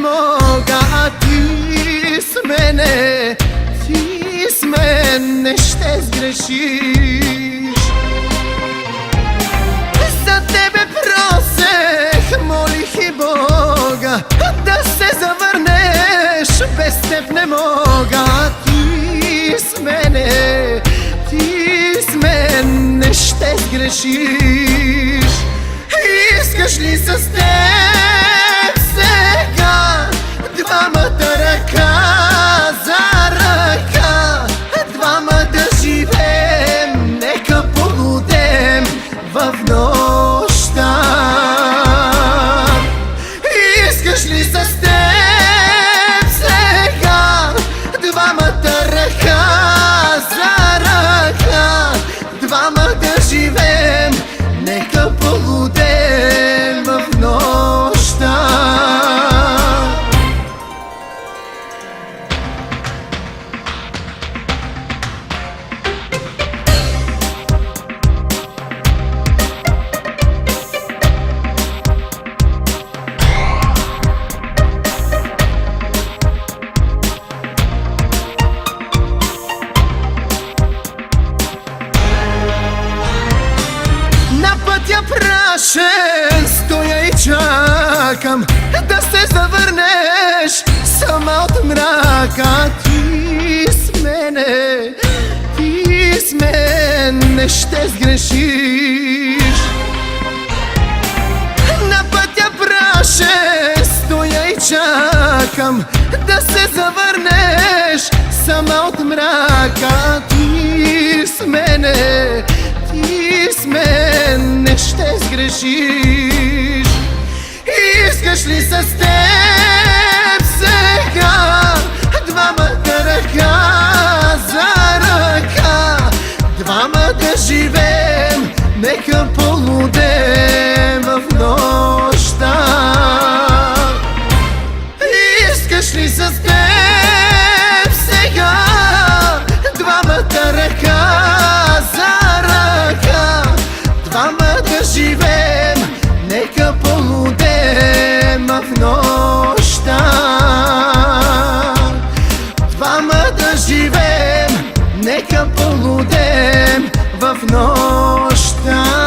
мога, с мене, ти с мене ще сгрешиш. За тебе просех, молих и Бога да се завърнеш, без теб не мога, ти с мене, ти с мене ще сгрешиш. Искаш ли с теб прашен стоя и чакам Да се завърнеш. Сама от мрака Ти с мене, ти с мене ще сгрешиш. На пътя прашен стоя и чакам Да се завърнеш. Сама от мрака ще сгрешиш Искаш ли с теб сега? Двамата ръка за ръка. Двама да живеем Нека будем в нощта.